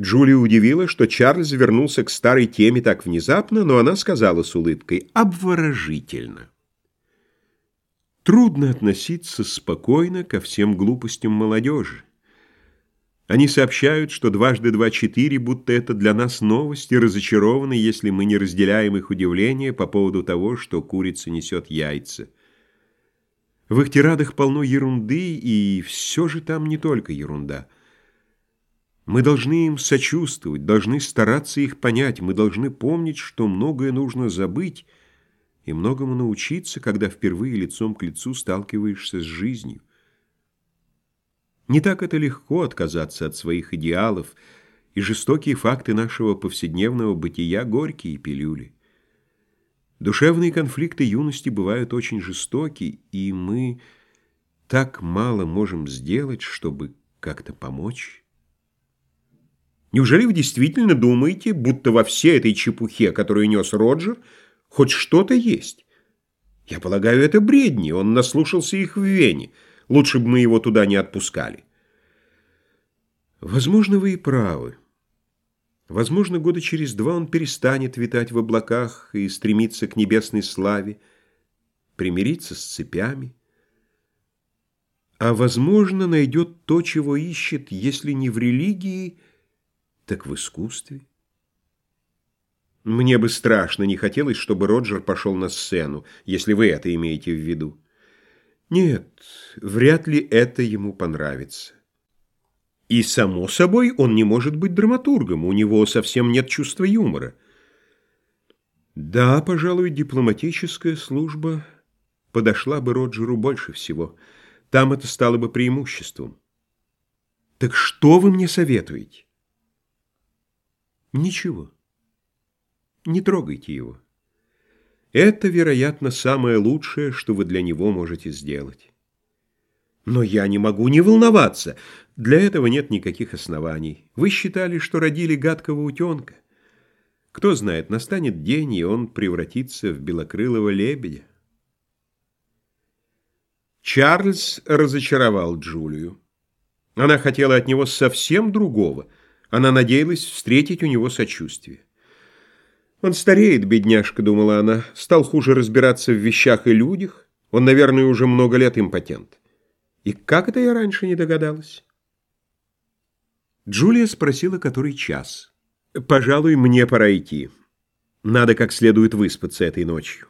Джулия удивила, что Чарльз вернулся к старой теме так внезапно, но она сказала с улыбкой «обворожительно». Трудно относиться спокойно ко всем глупостям молодежи. Они сообщают, что дважды два четыре, будто это для нас новость, и разочарованы, если мы не разделяем их удивление по поводу того, что курица несет яйца. В их тирадах полно ерунды, и все же там не только ерунда – мы должны им сочувствовать, должны стараться их понять, мы должны помнить, что многое нужно забыть и многому научиться, когда впервые лицом к лицу сталкиваешься с жизнью. Не так это легко отказаться от своих идеалов, и жестокие факты нашего повседневного бытия — горькие пилюли. Душевные конфликты юности бывают очень жестоки, и мы так мало можем сделать, чтобы как-то помочь. Неужели вы действительно думаете, будто во всей этой чепухе, которую нес Роджер, хоть что-то есть? Я полагаю, это бредни, он наслушался их в Вене. Лучше бы мы его туда не отпускали. Возможно, вы и правы. Возможно, года через два он перестанет витать в облаках и стремиться к небесной славе, примириться с цепями. А, возможно, найдет то, чего ищет, если не в религии, так в искусстве. Мне бы страшно не хотелось, чтобы Роджер пошел на сцену, если вы это имеете в виду. Нет, вряд ли это ему понравится. И, само собой, он не может быть драматургом, у него совсем нет чувства юмора. Да, пожалуй, дипломатическая служба подошла бы Роджеру больше всего. Там это стало бы преимуществом. Так что вы мне советуете? Ничего. Не трогайте его. Это, вероятно, самое лучшее, что вы для него можете сделать. Но я не могу не волноваться. Для этого нет никаких оснований. Вы считали, что родили гадкого утенка. Кто знает, настанет день, и он превратится в белокрылого лебедя. Чарльз разочаровал Джулию. Она хотела от него совсем другого — она надеялась встретить у него сочувствие. «Он стареет, бедняжка», — думала она, — «стал хуже разбираться в вещах и людях. Он, наверное, уже много лет импотент. И как это я раньше не догадалась?» Джулия спросила, который час. «Пожалуй, мне пора идти. Надо как следует выспаться этой ночью».